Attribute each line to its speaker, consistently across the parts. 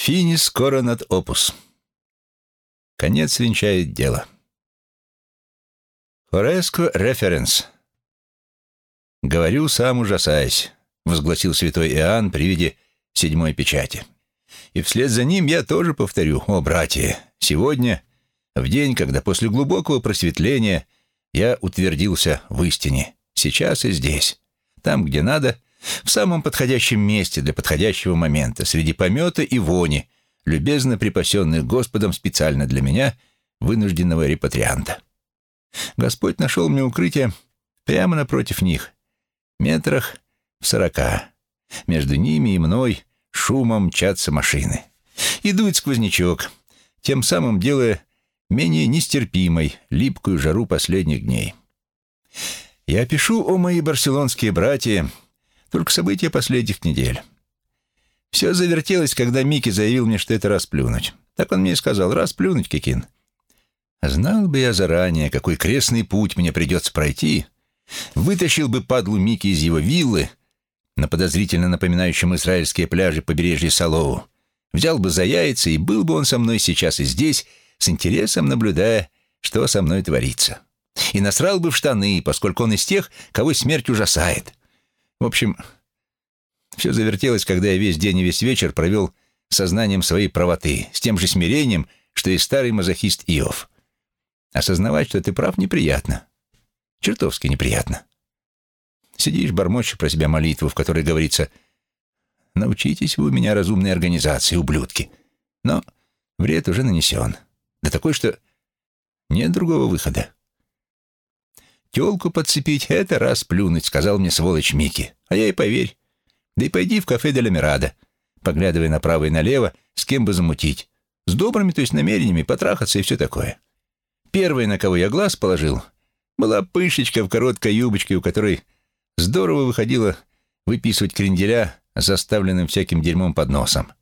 Speaker 1: Финис скоро над опус. Конец венчает дело. Хореско референс. «Говорю, сам ужасаясь», — возгласил святой Иоанн при виде седьмой печати. «И вслед за ним я тоже повторю, о, братья, сегодня, в день, когда после глубокого просветления я утвердился в истине, сейчас и здесь, там, где надо, в самом подходящем месте для подходящего момента, среди помета и вони, любезно припасенных Господом специально для меня, вынужденного репатрианта. Господь нашел мне укрытие прямо напротив них, метрах в сорока. Между ними и мной шумом мчатся машины. И дует сквознячок, тем самым делая менее нестерпимой липкую жару последних дней. Я пишу, о мои барселонские братья, только события последних недель. Все завертелось, когда Микки заявил мне, что это расплюнуть. Так он мне и сказал, расплюнуть, Кикин. Знал бы я заранее, какой крестный путь мне придется пройти, вытащил бы падлу Микки из его виллы, на подозрительно напоминающем израильские пляжи побережья Салоу, взял бы за яйца, и был бы он со мной сейчас и здесь, с интересом наблюдая, что со мной творится. И насрал бы в штаны, поскольку он из тех, кого смерть ужасает. В общем, все завертелось, когда я весь день и весь вечер провел сознанием своей правоты, с тем же смирением, что и старый мазохист Иов. Осознавать, что ты прав, неприятно. Чертовски неприятно. Сидишь, бормочешь про себя молитву, в которой говорится «Научитесь вы у меня разумной организации, ублюдки». Но вред уже нанесен. Да такой, что нет другого выхода. «Телку подцепить — это раз плюнуть», — сказал мне сволочь Микки. А я и поверь. Да и пойди в кафе де Ламирада, поглядывая направо и налево, с кем бы замутить. С добрыми, то есть намерениями, потрахаться и все такое. Первой, на кого я глаз положил, была пышечка в короткой юбочке, у которой здорово выходило выписывать кренделя, заставленным всяким дерьмом под носом.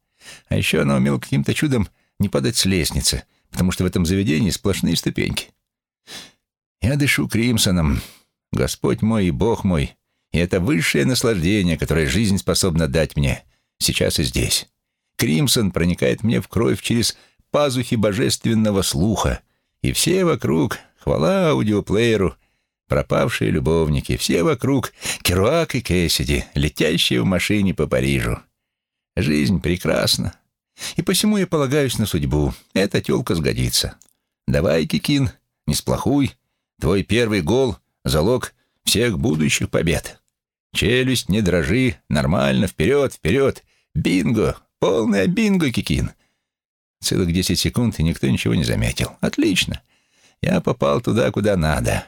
Speaker 1: А еще она умела каким-то чудом не падать с лестницы, потому что в этом заведении сплошные ступеньки. Я дышу Кримсоном. Господь мой и Бог мой. И это высшее наслаждение, которое жизнь способна дать мне, сейчас и здесь. Кримсон проникает мне в кровь через пазухи божественного слуха. И все вокруг, хвала аудиоплееру, пропавшие любовники, все вокруг Керуак и Кэссиди, летящие в машине по Парижу. Жизнь прекрасна. И посему я полагаюсь на судьбу. Эта тёлка сгодится. Давай, Кикин, не сплохуй. Твой первый гол — залог всех будущих побед. Челюсть, не дрожи, нормально, вперед, вперед. Бинго, полное бинго, Кикин. Целых десять секунд, и никто ничего не заметил. Отлично. Я попал туда, куда надо.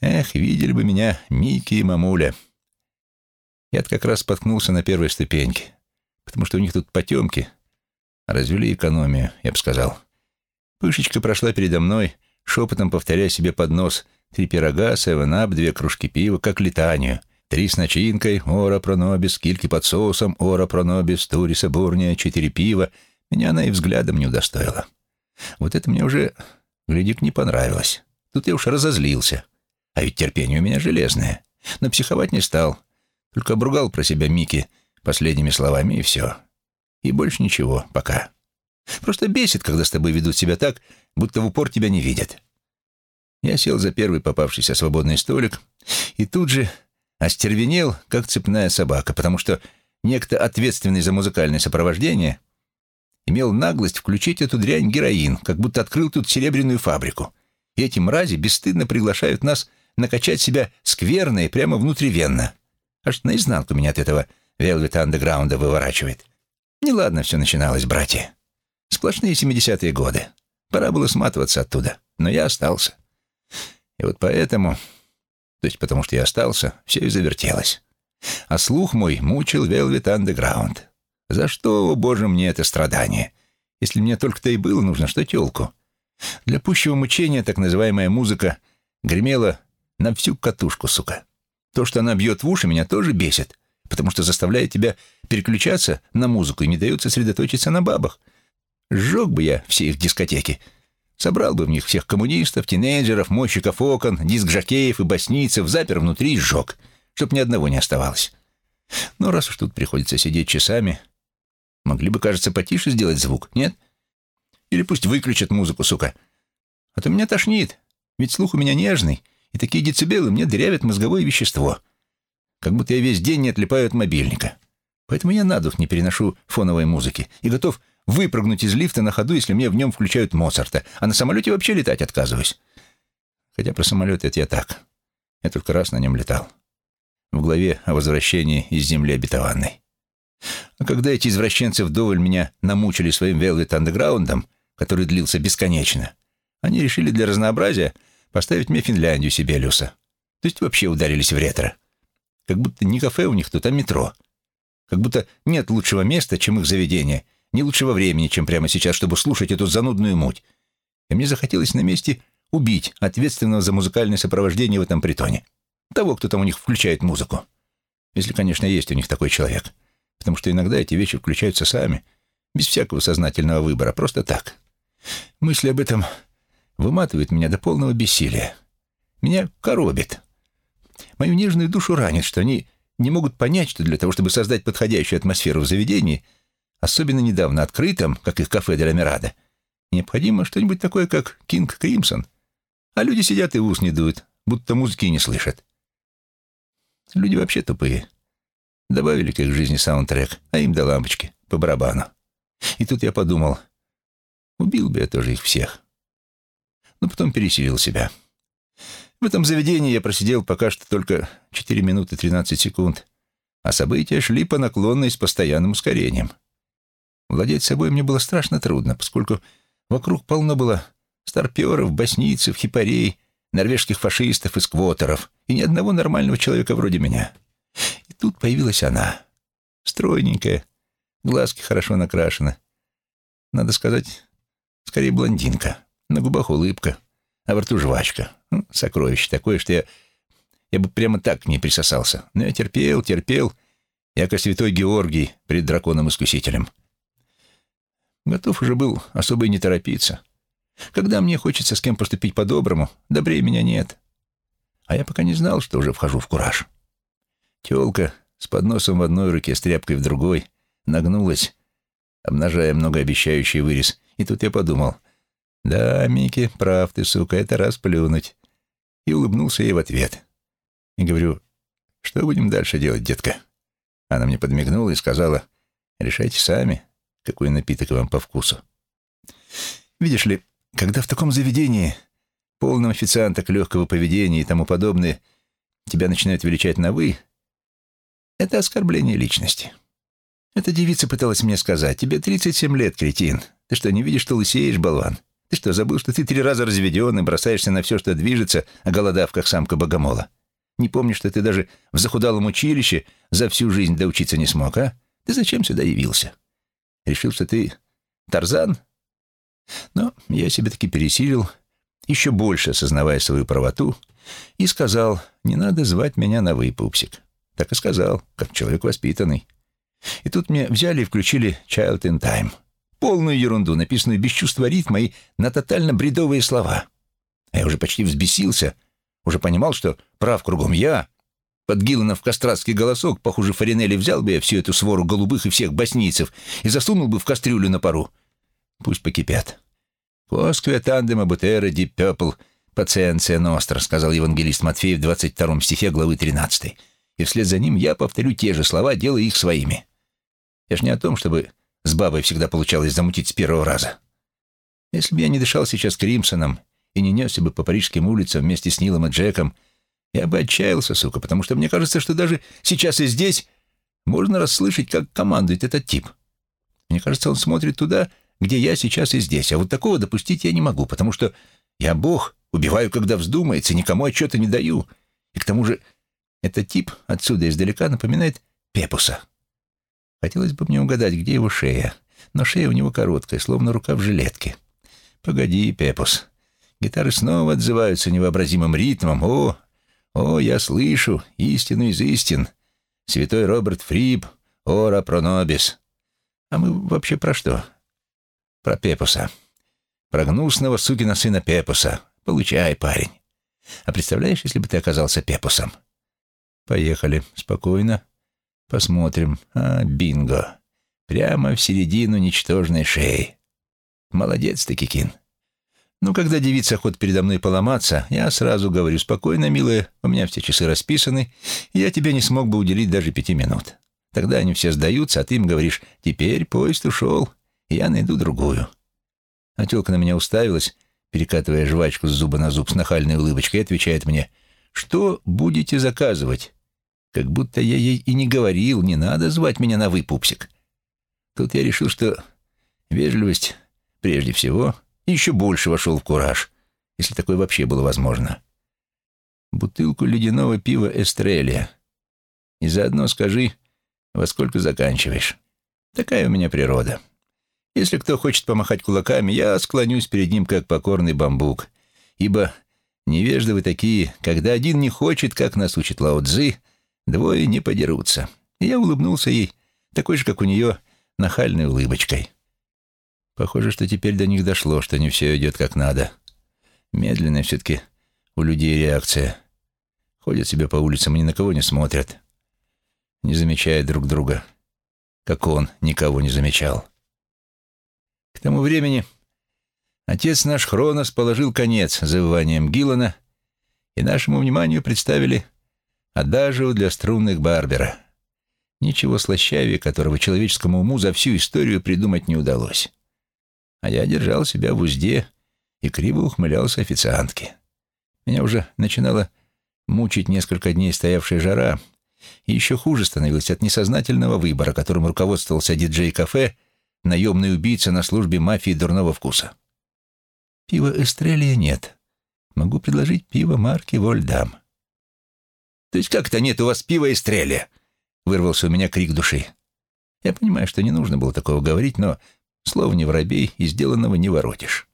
Speaker 1: Эх, видели бы меня Микки и мамуля. Я как раз споткнулся на первой ступеньке, потому что у них тут потемки. Развели экономию, я бы сказал. Пышечка прошла передо мной, шепотом повторяя себе под нос три пирога, севен-ап, две кружки пива, как летанию, три с начинкой, ора пронобис, кильки под соусом, ора пронобис, туриса бурния, четыре пива. Меня она и взглядом не удостоила. Вот это мне уже, гляди не понравилось. Тут я уж разозлился. А ведь терпение у меня железное. Но психовать не стал. Только обругал про себя Мики последними словами, и все. И больше ничего, пока. Просто бесит, когда с тобой ведут себя так, будто в упор тебя не видят. Я сел за первый попавшийся свободный столик и тут же остервенел, как цепная собака, потому что некто ответственный за музыкальное сопровождение имел наглость включить эту дрянь героин, как будто открыл тут серебряную фабрику. И эти мрази бесстыдно приглашают нас накачать себя скверно и прямо внутривенно. Аж наизнанку меня от этого Velvet Underground выворачивает. Неладно все начиналось, братья. Сплошные семидесятые годы. Пора было сматываться оттуда, но я остался. И вот поэтому, то есть потому что я остался, все и завертелось. А слух мой мучил Velvet Underground. За что, о боже, мне это страдание? Если мне только-то и было нужно, что тёлку. Для пущего мучения так называемая музыка гремела на всю катушку, сука. То, что она бьет в уши, меня тоже бесит, потому что заставляет тебя переключаться на музыку и не дает сосредоточиться на бабах. Сжег бы я все их дискотеки, Собрал бы в них всех коммунистов, тинейджеров, мойщиков окон, диск-жокеев и боснийцев, запер внутри и сжег, чтоб ни одного не оставалось. Но раз уж тут приходится сидеть часами, Могли бы, кажется, потише сделать звук, нет? Или пусть выключат музыку, сука. А то меня тошнит, ведь слух у меня нежный, и такие децибелы мне дырявят мозговое вещество. Как будто я весь день не отлипаю от мобильника. Поэтому я на дух не переношу фоновой музыки и готов выпрыгнуть из лифта на ходу, если мне в нем включают Моцарта, а на самолете вообще летать отказываюсь. Хотя про самолет это я так. Я только раз на нем летал. В главе о возвращении из земли обетованной. А когда эти извращенцы вдоволь меня намучили своим Velvet Underground, который длился бесконечно, они решили для разнообразия поставить мне Финляндию Сибелиуса. То есть вообще ударились в ретро. Как будто не кафе у них тут, а метро. Как будто нет лучшего места, чем их заведение, не лучшего времени, чем прямо сейчас, чтобы слушать эту занудную муть. И мне захотелось на месте убить ответственного за музыкальное сопровождение в этом притоне. Того, кто там у них включает музыку. Если, конечно, есть у них такой человек потому что иногда эти вещи включаются сами, без всякого сознательного выбора, просто так. Мысли об этом выматывают меня до полного бессилия. Меня коробит. Мою нежную душу ранит, что они не могут понять, что для того, чтобы создать подходящую атмосферу в заведении, особенно недавно открытом, как их кафе «Де Мирада», необходимо что-нибудь такое, как «Кинг Кримсон». А люди сидят и ус не дуют, будто музыки не слышат. Люди вообще тупые. Добавили к их жизни саундтрек, а им до лампочки, по барабану. И тут я подумал, убил бы я тоже их всех. Но потом пересилил себя. В этом заведении я просидел пока что только 4 минуты 13 секунд, а события шли по наклонной с постоянным ускорением. Владеть собой мне было страшно трудно, поскольку вокруг полно было старперов, боснийцев, хипарей, норвежских фашистов и сквотеров, и ни одного нормального человека вроде меня. И тут появилась она. Стройненькая, глазки хорошо накрашены. Надо сказать, скорее блондинка. На губах улыбка, а во рту жвачка. Ну, сокровище такое, что я, я бы прямо так к ней присосался. Но я терпел, терпел, яко святой Георгий пред драконом-искусителем. Готов уже был особо и не торопиться. Когда мне хочется с кем поступить по-доброму, добрее меня нет. А я пока не знал, что уже вхожу в кураж. Тёлка с подносом в одной руке, с тряпкой в другой, нагнулась, обнажая многообещающий вырез. И тут я подумал, «Да, Микки, прав ты, сука, это раз плюнуть». И улыбнулся ей в ответ. И говорю, «Что будем дальше делать, детка?» Она мне подмигнула и сказала, «Решайте сами, какой напиток вам по вкусу». Видишь ли, когда в таком заведении, полном официанток легкого поведения и тому подобное, тебя начинают величать на «вы», это оскорбление личности. Эта девица пыталась мне сказать, тебе 37 лет, кретин. Ты что, не видишь, что лысеешь, болван? Ты что, забыл, что ты три раза разведен и бросаешься на все, что движется, оголодав, как самка богомола? Не помнишь, что ты даже в захудалом училище за всю жизнь доучиться не смог, а? Ты зачем сюда явился? Решил, что ты Тарзан? Но я себя таки пересилил, еще больше осознавая свою правоту, и сказал, не надо звать меня на «вы». Так и сказал, как человек воспитанный. И тут мне взяли и включили «Child in Time». Полную ерунду, написанную без чувства ритма и на тотально бредовые слова. А я уже почти взбесился, уже понимал, что прав кругом я. Под Гилланов кастратский голосок, похуже Фаринелли, взял бы я всю эту свору голубых и всех боснийцев и засунул бы в кастрюлю на пару. Пусть покипят. «Коскве тандема бутера ди пепл пациенция ностра», сказал евангелист Матфей в 22 стихе главы 13 и вслед за ним я повторю те же слова, делая их своими. Я ж не о том, чтобы с бабой всегда получалось замутить с первого раза. Если бы я не дышал сейчас Кримсоном и не несся бы по парижским улицам вместе с Нилом и Джеком, я бы отчаялся, сука, потому что мне кажется, что даже сейчас и здесь можно расслышать, как командует этот тип. Мне кажется, он смотрит туда, где я сейчас и здесь, а вот такого допустить я не могу, потому что я бог, убиваю, когда вздумается, никому отчета не даю, и к тому же этот тип отсюда издалека напоминает Пепуса. Хотелось бы мне угадать, где его шея, но шея у него короткая, словно рука в жилетке. Погоди, Пепус. Гитары снова отзываются невообразимым ритмом. О, о, я слышу истину из истин. Святой Роберт Фрип, ора пронобис. А мы вообще про что? Про Пепуса. Про гнусного сукина сына Пепуса. Получай, парень. А представляешь, если бы ты оказался Пепусом? Поехали. Спокойно. Посмотрим. А, бинго. Прямо в середину ничтожной шеи. Молодец ты, Кикин. Ну, когда девица хочет передо мной поломаться, я сразу говорю, спокойно, милая, у меня все часы расписаны, и я тебе не смог бы уделить даже пяти минут. Тогда они все сдаются, а ты им говоришь, теперь поезд ушел, и я найду другую. А тёлка на меня уставилась, перекатывая жвачку с зуба на зуб с нахальной улыбочкой, и отвечает мне, что будете заказывать? Как будто я ей и не говорил, не надо звать меня на «вы», пупсик. Тут я решил, что вежливость прежде всего, и еще больше вошел в кураж, если такое вообще было возможно. Бутылку ледяного пива «Эстрелия». И заодно скажи, во сколько заканчиваешь. Такая у меня природа. Если кто хочет помахать кулаками, я склонюсь перед ним, как покорный бамбук. Ибо невежды вы такие, когда один не хочет, как нас учит Лао Цзы, двое не подерутся. И я улыбнулся ей, такой же, как у нее, нахальной улыбочкой. Похоже, что теперь до них дошло, что не все идет как надо. Медленная все-таки у людей реакция. Ходят себе по улицам и ни на кого не смотрят. Не замечают друг друга, как он никого не замечал. К тому времени отец наш Хронос положил конец завываниям Гиллана, и нашему вниманию представили адажио для струнных Барбера. Ничего слащавее, которого человеческому уму за всю историю придумать не удалось. А я держал себя в узде и криво ухмылялся официантке. Меня уже начинала мучить несколько дней стоявшая жара, и еще хуже становилось от несознательного выбора, которым руководствовался диджей-кафе наемный убийца на службе мафии дурного вкуса. Пива Эстрелия нет. Могу предложить пиво марки Вольдам. То есть как-то нет у вас пива Эстрелия? Вырвался у меня крик души. Я понимаю, что не нужно было такого говорить, но слово не воробей и сделанного не воротишь.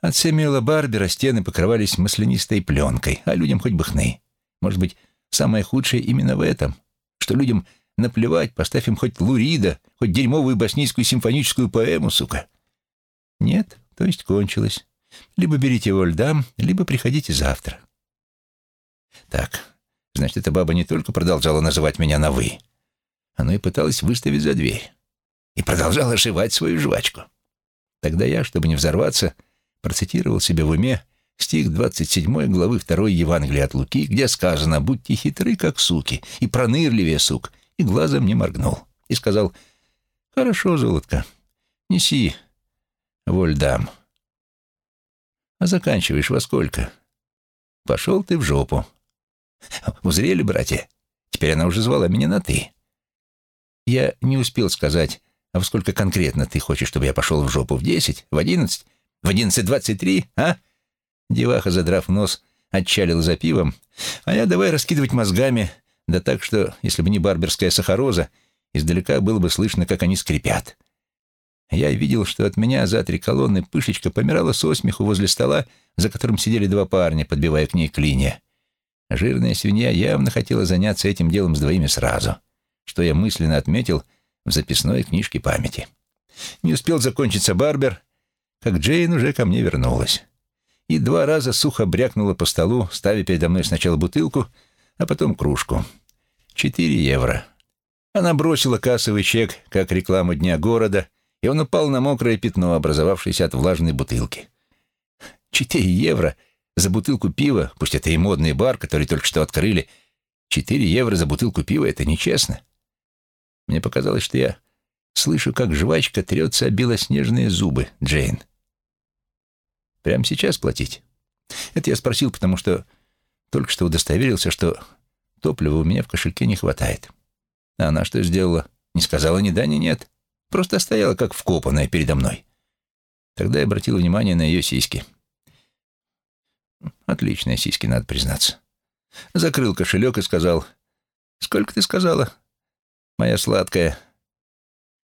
Speaker 1: От Сэмюэла Барбера стены покрывались маслянистой пленкой, а людям хоть бы хны. Может быть, самое худшее именно в этом, что людям Наплевать, поставь им хоть Лурида, хоть дерьмовую боснийскую симфоническую поэму, сука. Нет, то есть кончилось. Либо берите его льдам, либо приходите завтра. Так, значит, эта баба не только продолжала называть меня на «вы», она и пыталась выставить за дверь. И продолжала жевать свою жвачку. Тогда я, чтобы не взорваться, процитировал себе в уме стих 27 главы 2 Евангелия от Луки, где сказано «Будьте хитры, как суки, и пронырливее сук, и глазом не моргнул. И сказал, «Хорошо, золотко, неси, воль дам». «А заканчиваешь во сколько?» «Пошел ты в жопу». «Узрели, братья? Теперь она уже звала меня на «ты». Я не успел сказать, а во сколько конкретно ты хочешь, чтобы я пошел в жопу? В десять? В одиннадцать? В одиннадцать двадцать три? А?» Деваха, задрав нос, отчалил за пивом, а я давай раскидывать мозгами, да так, что, если бы не барберская сахароза, издалека было бы слышно, как они скрипят. Я видел, что от меня за три колонны пышечка помирала со смеху возле стола, за которым сидели два парня, подбивая к ней клинья. Жирная свинья явно хотела заняться этим делом с двоими сразу, что я мысленно отметил в записной книжке памяти. Не успел закончиться барбер, как Джейн уже ко мне вернулась. И два раза сухо брякнула по столу, ставя передо мной сначала бутылку, а потом кружку. Четыре евро. Она бросила кассовый чек, как рекламу Дня города, и он упал на мокрое пятно, образовавшееся от влажной бутылки. Четыре евро за бутылку пива, пусть это и модный бар, который только что открыли. Четыре евро за бутылку пива — это нечестно. Мне показалось, что я слышу, как жвачка трется о белоснежные зубы Джейн. Прямо сейчас платить? Это я спросил, потому что только что удостоверился, что Топлива у меня в кошельке не хватает. А она что сделала? Не сказала ни да, ни нет. Просто стояла, как вкопанная передо мной. Тогда я обратил внимание на ее сиськи. Отличные сиськи, надо признаться. Закрыл кошелек и сказал, «Сколько ты сказала?» «Моя сладкая».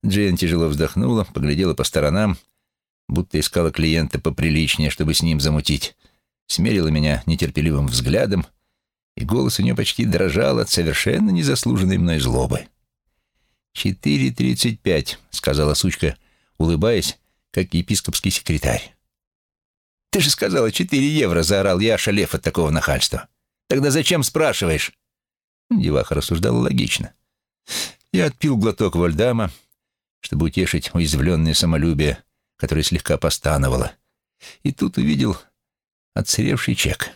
Speaker 1: Джейн тяжело вздохнула, поглядела по сторонам, будто искала клиента поприличнее, чтобы с ним замутить, смерила меня нетерпеливым взглядом — и голос у нее почти дрожал от совершенно незаслуженной мной злобы. «Четыре тридцать пять», — сказала сучка, улыбаясь, как епископский секретарь. «Ты же сказала четыре евро», — заорал я, шалев от такого нахальства. «Тогда зачем спрашиваешь?» Деваха рассуждала логично. Я отпил глоток вольдама, чтобы утешить уязвленное самолюбие, которое слегка постановало. И тут увидел отсыревший чек.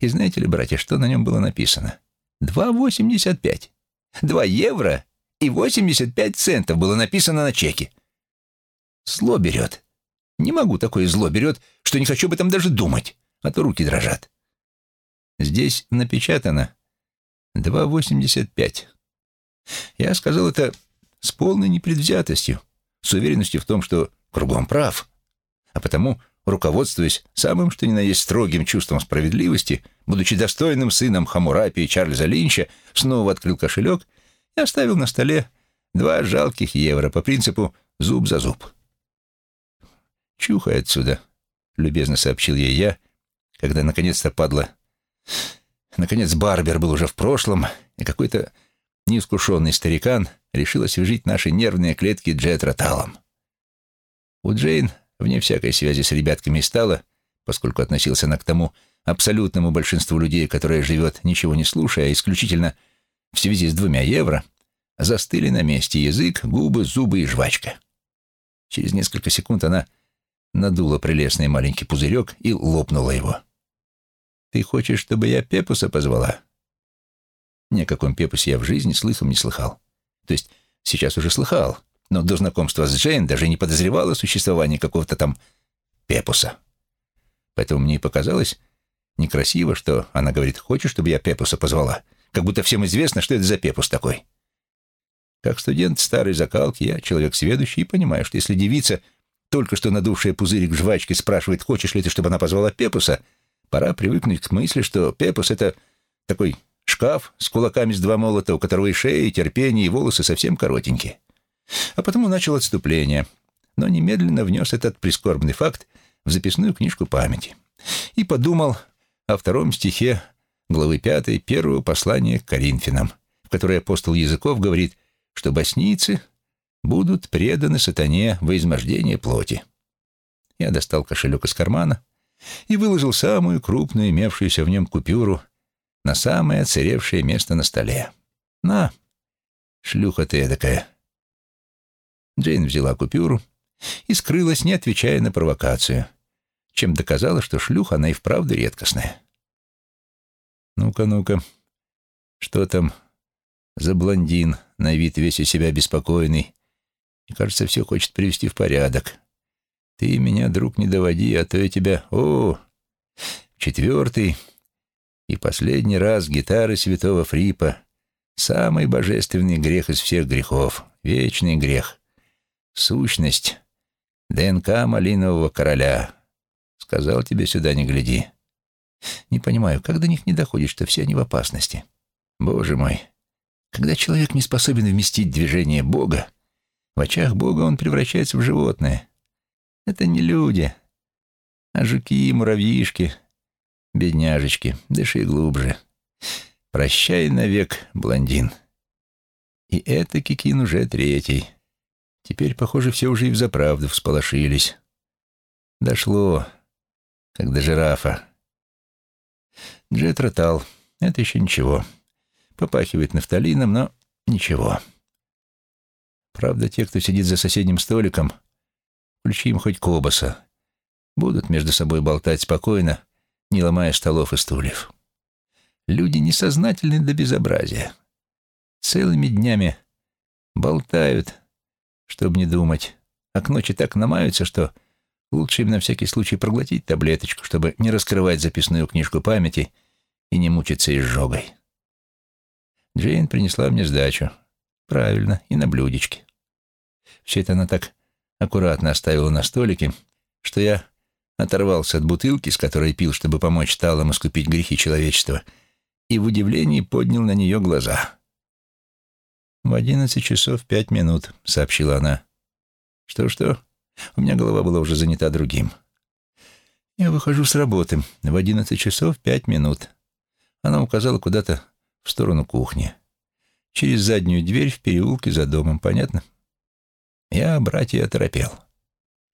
Speaker 1: И знаете ли, братья, что на нем было написано? Два восемьдесят пять. Два евро и восемьдесят пять центов было написано на чеке. Зло берет. Не могу, такое зло берет, что не хочу об этом даже думать, а то руки дрожат. Здесь напечатано 2,85. Я сказал это с полной непредвзятостью, с уверенностью в том, что кругом прав, а потому, руководствуясь самым что ни на есть строгим чувством справедливости, будучи достойным сыном Хамурапи и Чарльза Линча, снова открыл кошелек и оставил на столе два жалких евро по принципу «зуб за зуб». «Чухай отсюда», — любезно сообщил ей я, когда наконец-то падла. Наконец Барбер был уже в прошлом, и какой-то неискушенный старикан решил освежить наши нервные клетки джетроталом. У Джейн, вне всякой связи с ребятками стало, поскольку относился она к тому абсолютному большинству людей, которое живет, ничего не слушая, исключительно в связи с двумя евро, застыли на месте язык, губы, зубы и жвачка. Через несколько секунд она надула прелестный маленький пузырек и лопнула его. «Ты хочешь, чтобы я Пепуса позвала?» Ни о каком Пепусе я в жизни слыхом не слыхал. То есть сейчас уже слыхал, но до знакомства с Джейн даже не подозревал о существовании какого-то там Пепуса. Поэтому мне и показалось некрасиво, что она говорит, хочешь, чтобы я Пепуса позвала? Как будто всем известно, что это за Пепус такой. Как студент старой закалки, я человек сведущий и понимаю, что если девица, только что надувшая пузырик жвачки, спрашивает, хочешь ли ты, чтобы она позвала Пепуса, пора привыкнуть к мысли, что Пепус — это такой шкаф с кулаками с два молота, у которого и шея, и терпение, и волосы совсем коротенькие. А потому начал отступление, но немедленно внес этот прискорбный факт в записную книжку памяти. И подумал о втором стихе главы пятой первого послания к Коринфянам, в которой апостол Языков говорит, что боснийцы будут преданы сатане во измождение плоти. Я достал кошелек из кармана и выложил самую крупную имевшуюся в нем купюру на самое отсыревшее место на столе. «На, шлюха ты эдакая». Джейн взяла купюру и скрылась, не отвечая на провокацию, чем доказала, что шлюха она и вправду редкостная. «Ну-ка, ну-ка, что там за блондин, на вид весь из себя беспокойный, и, кажется, все хочет привести в порядок. Ты меня, друг, не доводи, а то я тебя... О, четвертый и последний раз гитары святого Фрипа. Самый божественный грех из всех грехов. Вечный грех. Сущность. ДНК малинового короля. Сказал тебе сюда не гляди. Не понимаю, как до них не доходит, что все они в опасности. Боже мой. Когда человек не способен вместить движение Бога, в очах Бога он превращается в животное. Это не люди, а жуки и муравьишки, бедняжечки, дыши глубже. Прощай навек, блондин. И это Кикин уже третий. Теперь, похоже, все уже и взаправду всполошились. Дошло, как до жирафа. Джет ротал. Это еще ничего. Попахивает нафталином, но ничего. Правда, те, кто сидит за соседним столиком, включи им хоть кобаса, будут между собой болтать спокойно, не ломая столов и стульев. Люди несознательны до безобразия. Целыми днями болтают, чтобы не думать, а к ночи так намаются, что лучше им на всякий случай проглотить таблеточку, чтобы не раскрывать записную книжку памяти и не мучиться изжогой. Джейн принесла мне сдачу. Правильно, и на блюдечке. Все это она так аккуратно оставила на столике, что я оторвался от бутылки, с которой пил, чтобы помочь Талам искупить грехи человечества, и в удивлении поднял на нее глаза. «В одиннадцать часов пять минут», — сообщила она. «Что-что? У меня голова была уже занята другим». «Я выхожу с работы. В одиннадцать часов пять минут». Она указала куда-то в сторону кухни. Через заднюю дверь в переулке за домом, понятно? Я, братья, оторопел.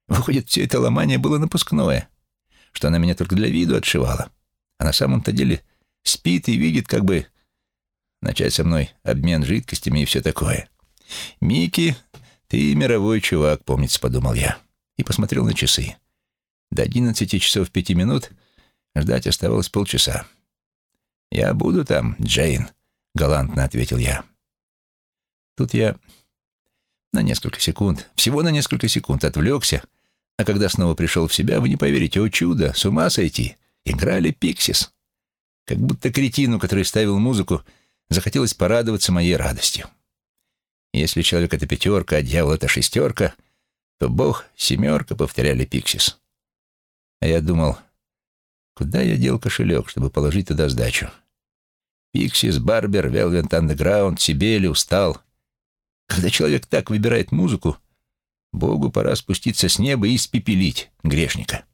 Speaker 1: Выходит, все это ломание было напускное, что она меня только для виду отшивала. А на самом-то деле спит и видит, как бы начать со мной обмен жидкостями и все такое. Микки «Ты мировой чувак», — помнится, подумал я, и посмотрел на часы. До одиннадцати часов пяти минут ждать оставалось полчаса. «Я буду там, Джейн», — галантно ответил я. Тут я на несколько секунд, всего на несколько секунд отвлекся, а когда снова пришел в себя, вы не поверите, о чудо, с ума сойти, играли Пиксис. Как будто кретину, который ставил музыку, захотелось порадоваться моей радостью. Если человек — это пятерка, а дьявол — это шестерка, то Бог — семерка, повторяли Пиксис. А я думал, куда я дел кошелек, чтобы положить туда сдачу? Пиксис, Барбер, Велвент Андеграунд, Сибели, Устал. Когда человек так выбирает музыку, Богу пора спуститься с неба и испепелить грешника.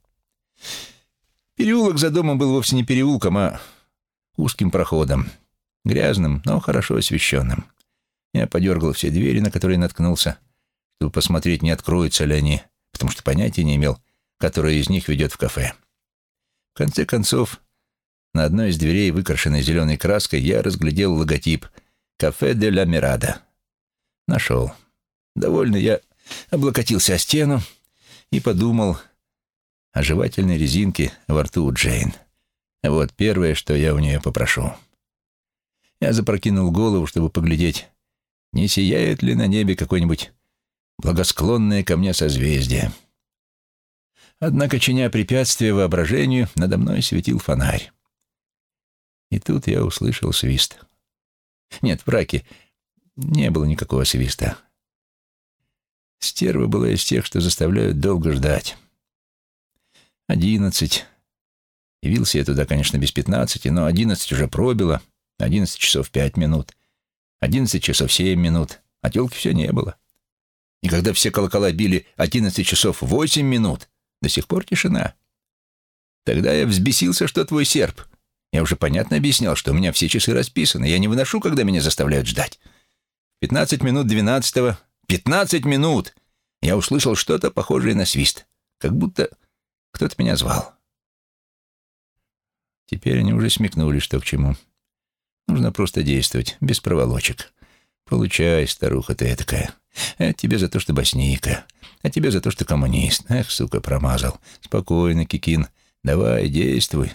Speaker 1: Переулок за домом был вовсе не переулком, а узким проходом, грязным, но хорошо освещенным. Я подергал все двери, на которые наткнулся, чтобы посмотреть, не откроются ли они, потому что понятия не имел, которая из них ведет в кафе. В конце концов, на одной из дверей, выкрашенной зеленой краской, я разглядел логотип «Кафе де ла Мирада». Нашел. Довольно я облокотился о стену и подумал о жевательной резинке во рту у Джейн. Вот первое, что я у нее попрошу. Я запрокинул голову, чтобы поглядеть, не сияет ли на небе какое-нибудь благосклонное ко мне созвездие. Однако, чиня препятствие воображению, надо мной светил фонарь. И тут я услышал свист. Нет, в браке не было никакого свиста. Стерва была из тех, что заставляют долго ждать. Одиннадцать. Явился я туда, конечно, без пятнадцати, но одиннадцать уже пробило. Одиннадцать часов пять минут. Одиннадцать часов семь минут. А телки все не было. И когда все колокола били одиннадцать часов восемь минут, до сих пор тишина. Тогда я взбесился, что твой серп. Я уже понятно объяснял, что у меня все часы расписаны. Я не выношу, когда меня заставляют ждать. Пятнадцать минут двенадцатого. Пятнадцать минут! Я услышал что-то похожее на свист. Как будто кто-то меня звал. Теперь они уже смекнули, что к чему. Нужно просто действовать, без проволочек. Получай, старуха ты такая. Это тебе за то, что босника. А тебе за то, что коммунист. Эх, сука, промазал. Спокойно, Кикин. Давай, действуй.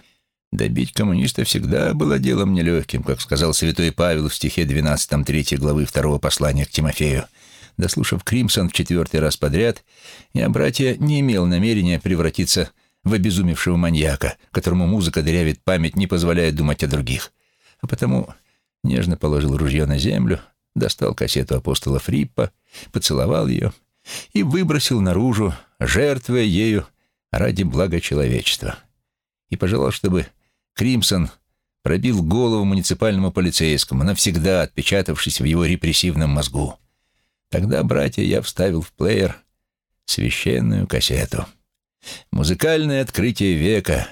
Speaker 1: Добить коммуниста всегда было делом нелегким, как сказал святой Павел в стихе 12 3 главы второго послания к Тимофею. Дослушав Кримсон в четвертый раз подряд, я, братья, не имел намерения превратиться в обезумевшего маньяка, которому музыка дырявит память, не позволяя думать о других. А потому нежно положил ружье на землю, достал кассету апостола Фриппа, поцеловал ее и выбросил наружу, жертвуя ею ради блага человечества. И пожелал, чтобы Кримсон пробил голову муниципальному полицейскому, навсегда отпечатавшись в его репрессивном мозгу. Тогда, братья, я вставил в плеер священную кассету. Музыкальное открытие века.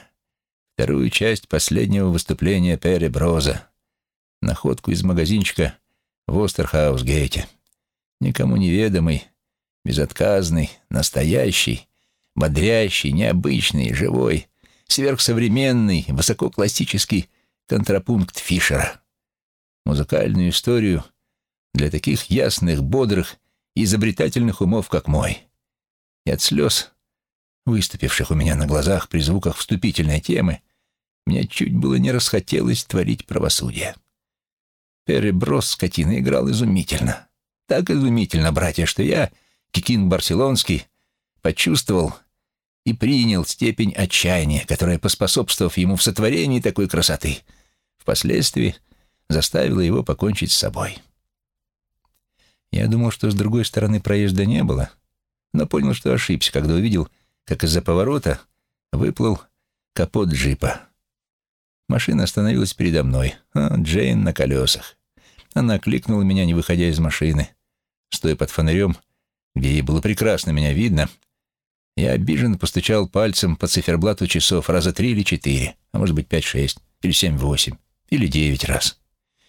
Speaker 1: Вторую часть последнего выступления Перри Броза. Находку из магазинчика в Остерхаус-гейте. Никому неведомый, безотказный, настоящий, бодрящий, необычный, живой, сверхсовременный, высококлассический контрапункт Фишера. Музыкальную историю для таких ясных, бодрых и изобретательных умов, как мой. И от слез, выступивших у меня на глазах при звуках вступительной темы, мне чуть было не расхотелось творить правосудие. Перри Брос, скотина, играл изумительно. Так изумительно, братья, что я, Кикин Барселонский, почувствовал и принял степень отчаяния, которая, поспособствовав ему в сотворении такой красоты, впоследствии заставила его покончить с собой. Я думал, что с другой стороны проезда не было, но понял, что ошибся, когда увидел, как из-за поворота выплыл капот джипа. Машина остановилась передо мной, а Джейн на колесах. Она кликнула меня, не выходя из машины. Стоя под фонарем, где ей было прекрасно меня видно, я обиженно постучал пальцем по циферблату часов раза три или четыре, а может быть пять-шесть, или семь-восемь, или девять раз.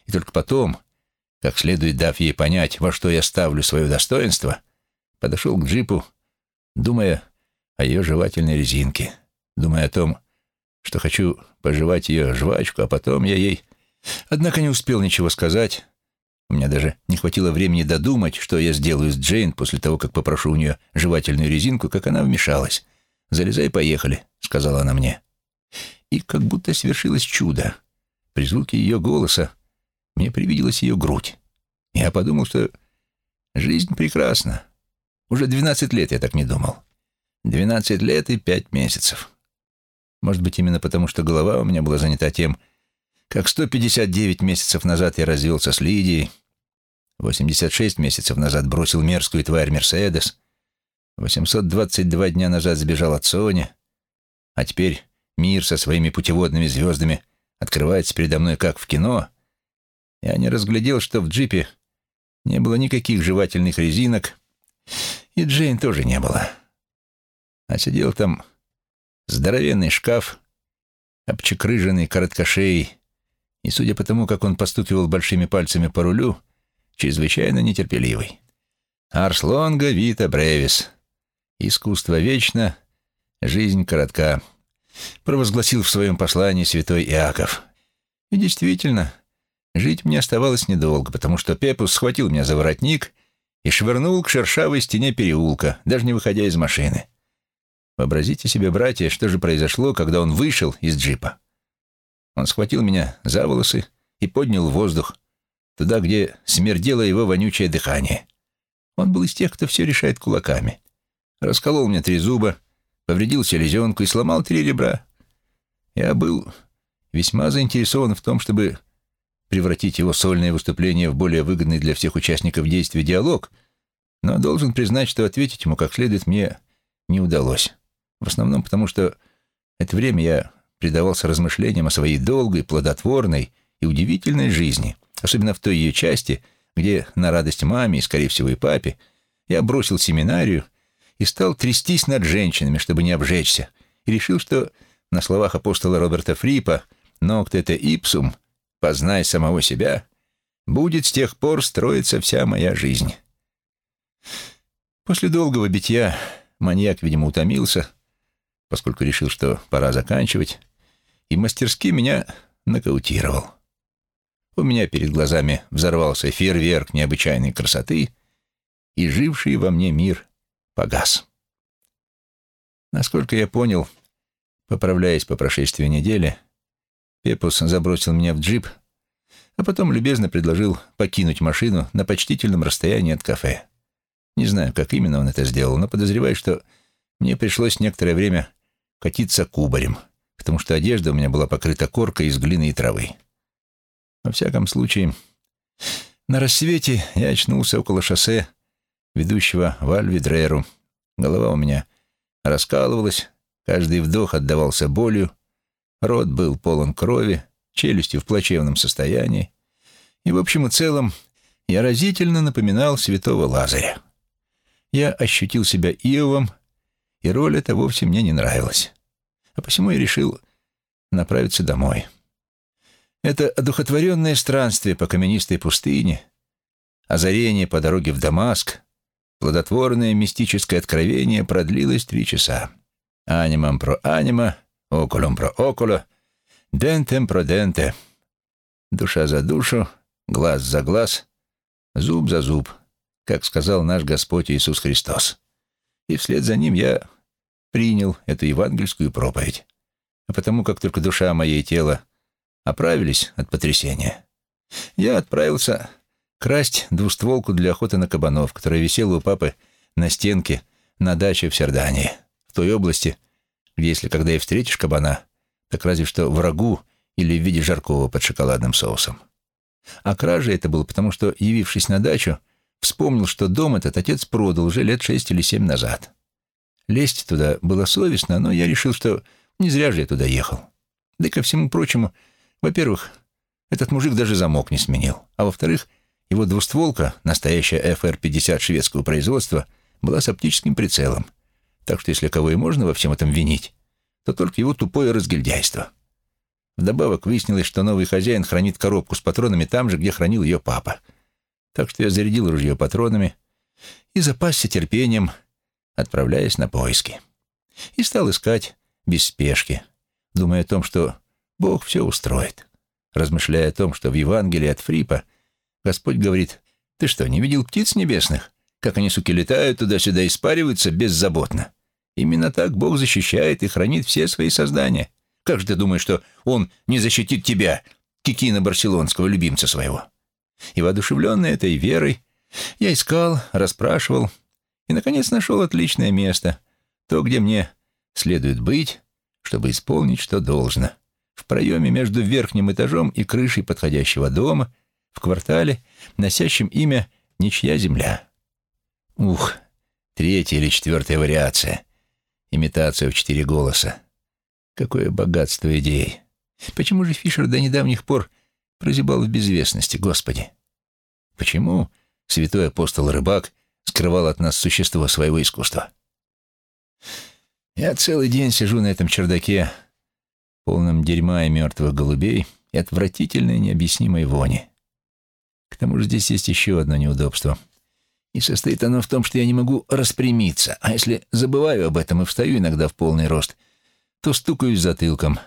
Speaker 1: И только потом, как следует дав ей понять, во что я ставлю свое достоинство, подошел к джипу, думая о ее жевательной резинке, думая о том, что хочу пожевать ее жвачку, а потом я ей... Однако не успел ничего сказать, У меня даже не хватило времени додумать, что я сделаю с Джейн после того, как попрошу у нее жевательную резинку, как она вмешалась. «Залезай, поехали», — сказала она мне. И как будто свершилось чудо. При звуке ее голоса мне привиделась ее грудь. Я подумал, что жизнь прекрасна. Уже двенадцать лет я так не думал. Двенадцать лет и пять месяцев. Может быть, именно потому, что голова у меня была занята тем, как 159 месяцев назад я развелся с Лидией, 86 месяцев назад бросил мерзкую тварь Мерседес, 822 дня назад сбежал от Сони, а теперь мир со своими путеводными звездами открывается передо мной как в кино, я не разглядел, что в джипе не было никаких жевательных резинок, и Джейн тоже не было. А сидел там здоровенный шкаф, обчекрыженный короткошеей, и, судя по тому, как он постукивал большими пальцами по рулю, чрезвычайно нетерпеливый. «Арс лонга вита бревис. Искусство вечно, жизнь коротка», — провозгласил в своем послании святой Иаков. И действительно, жить мне оставалось недолго, потому что Пепус схватил меня за воротник и швырнул к шершавой стене переулка, даже не выходя из машины. Вообразите себе, братья, что же произошло, когда он вышел из джипа. Он схватил меня за волосы и поднял в воздух, туда, где смердело его вонючее дыхание. Он был из тех, кто все решает кулаками. Расколол мне три зуба, повредил селезенку и сломал три ребра. Я был весьма заинтересован в том, чтобы превратить его сольное выступление в более выгодный для всех участников действия диалог, но должен признать, что ответить ему как следует мне не удалось. В основном потому, что это время я предавался размышлениям о своей долгой, плодотворной и удивительной жизни, особенно в той ее части, где, на радость маме и, скорее всего, и папе, я бросил семинарию и стал трястись над женщинами, чтобы не обжечься, и решил, что на словах апостола Роберта Фрипа «Нокт это ипсум», «Познай самого себя», будет с тех пор строиться вся моя жизнь. После долгого битья маньяк, видимо, утомился, поскольку решил, что пора заканчивать, и мастерски меня нокаутировал. У меня перед глазами взорвался фейерверк необычайной красоты, и живший во мне мир погас. Насколько я понял, поправляясь по прошествии недели, Пепус забросил меня в джип, а потом любезно предложил покинуть машину на почтительном расстоянии от кафе. Не знаю, как именно он это сделал, но подозреваю, что мне пришлось некоторое время катиться кубарем — потому что одежда у меня была покрыта коркой из глины и травы. Во всяком случае, на рассвете я очнулся около шоссе, ведущего в Альвидреру. Голова у меня раскалывалась, каждый вдох отдавался болью, рот был полон крови, челюсти в плачевном состоянии, и в общем и целом я разительно напоминал святого Лазаря. Я ощутил себя Иовом, и роль эта вовсе мне не нравилась а посему я решил направиться домой. Это одухотворенное странствие по каменистой пустыне, озарение по дороге в Дамаск, плодотворное мистическое откровение продлилось три часа. Анимам про анима, окулум про окуло, дентем про денте. Душа за душу, глаз за глаз, зуб за зуб, как сказал наш Господь Иисус Христос. И вслед за ним я принял эту евангельскую проповедь. А потому как только душа моя и тело оправились от потрясения, я отправился красть двустволку для охоты на кабанов, которая висела у папы на стенке на даче в Сердании, в той области, если когда и встретишь кабана, так разве что врагу или в виде жаркого под шоколадным соусом. А кража это было потому, что, явившись на дачу, вспомнил, что дом этот отец продал уже лет шесть или семь назад. Лезть туда было совестно, но я решил, что не зря же я туда ехал. Да и ко всему прочему, во-первых, этот мужик даже замок не сменил, а во-вторых, его двустволка, настоящая ФР-50 шведского производства, была с оптическим прицелом. Так что если кого и можно во всем этом винить, то только его тупое разгильдяйство. Вдобавок выяснилось, что новый хозяин хранит коробку с патронами там же, где хранил ее папа. Так что я зарядил ружье патронами и запасся терпением, отправляясь на поиски. И стал искать без спешки, думая о том, что Бог все устроит, размышляя о том, что в Евангелии от Фрипа Господь говорит, ты что, не видел птиц небесных? Как они, суки, летают туда-сюда и спариваются беззаботно. Именно так Бог защищает и хранит все свои создания. Как же ты думаешь, что Он не защитит тебя, Кикина Барселонского, любимца своего?» И воодушевленный этой верой, я искал, расспрашивал и, наконец, нашел отличное место, то, где мне следует быть, чтобы исполнить, что должно. В проеме между верхним этажом и крышей подходящего дома, в квартале, носящем имя «Ничья земля». Ух, третья или четвертая вариация. Имитация в четыре голоса. Какое богатство идей. Почему же Фишер до недавних пор прозябал в безвестности, Господи? Почему святой апостол-рыбак скрывал от нас существо своего искусства? Я целый день сижу на этом чердаке, полном дерьма и мертвых голубей и отвратительной необъяснимой вони. К тому же здесь есть еще одно неудобство. И состоит оно в том, что я не могу распрямиться, а если забываю об этом и встаю иногда в полный рост, то стукаюсь затылком.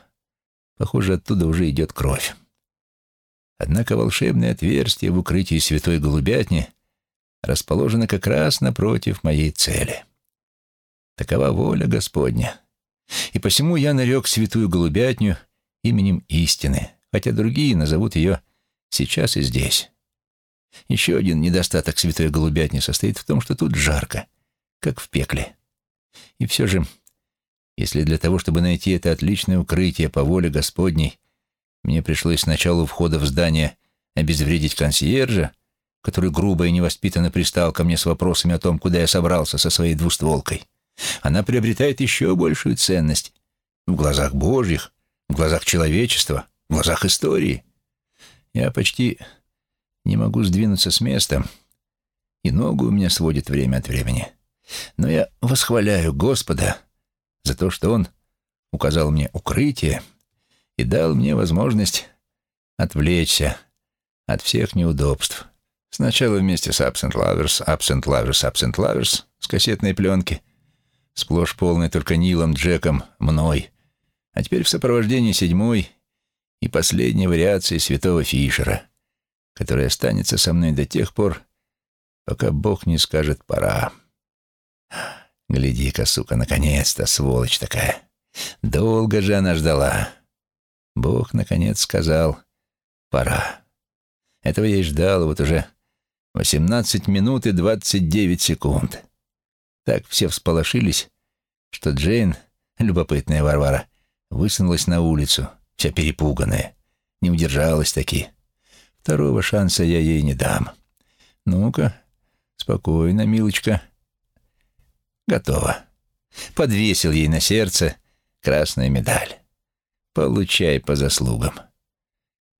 Speaker 1: Похоже, оттуда уже идет кровь. Однако волшебное отверстие в укрытии святой голубятни расположено как раз напротив моей цели. Такова воля Господня. И посему я нарек святую голубятню именем истины, хотя другие назовут ее сейчас и здесь. Еще один недостаток святой голубятни состоит в том, что тут жарко, как в пекле. И все же, если для того, чтобы найти это отличное укрытие по воле Господней, мне пришлось сначала у входа в здание обезвредить консьержа, который грубо и невоспитанно пристал ко мне с вопросами о том, куда я собрался со своей двустволкой. Она приобретает еще большую ценность в глазах Божьих, в глазах человечества, в глазах истории. Я почти не могу сдвинуться с места, и ногу у меня сводит время от времени. Но я восхваляю Господа за то, что Он указал мне укрытие, и дал мне возможность отвлечься от всех неудобств. Сначала вместе с Absent Lovers, Absent Lovers, Absent Lovers с кассетной пленки, сплошь полной только Нилом, Джеком, мной, а теперь в сопровождении седьмой и последней вариации святого Фишера, которая останется со мной до тех пор, пока Бог не скажет «пора». Гляди-ка, сука, наконец-то, сволочь такая. Долго же она ждала. Бог, наконец, сказал «пора». Этого я и ждал вот уже 18 минут и 29 секунд. Так все всполошились, что Джейн, любопытная Варвара, высунулась на улицу, вся перепуганная. Не удержалась таки. Второго шанса я ей не дам. Ну-ка, спокойно, милочка. Готово. Подвесил ей на сердце красную медаль. Получай по заслугам.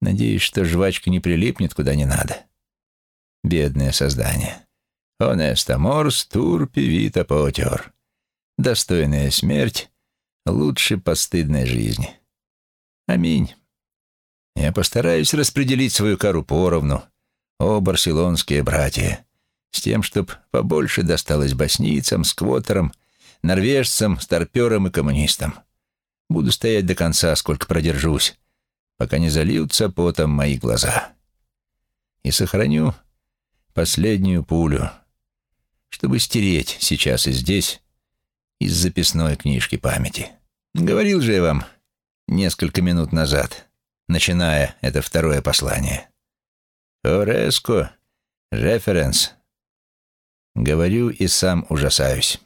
Speaker 1: Надеюсь, что жвачка не прилипнет куда не надо. Бедное создание. Honesta mors tur vita potер. Достойная смерть лучше постыдной жизни. Аминь. Я постараюсь распределить свою кару поровну, о барселонские братья, с тем, чтоб побольше досталось боснийцам, сквотерам, норвежцам, старперам и коммунистам. Буду стоять до конца, сколько продержусь, пока не зальются потом мои глаза. И сохраню последнюю пулю, чтобы стереть сейчас и здесь из записной книжки памяти. Говорил же я вам несколько минут назад, начиная это второе послание. Ореско, референс. Говорю и сам ужасаюсь.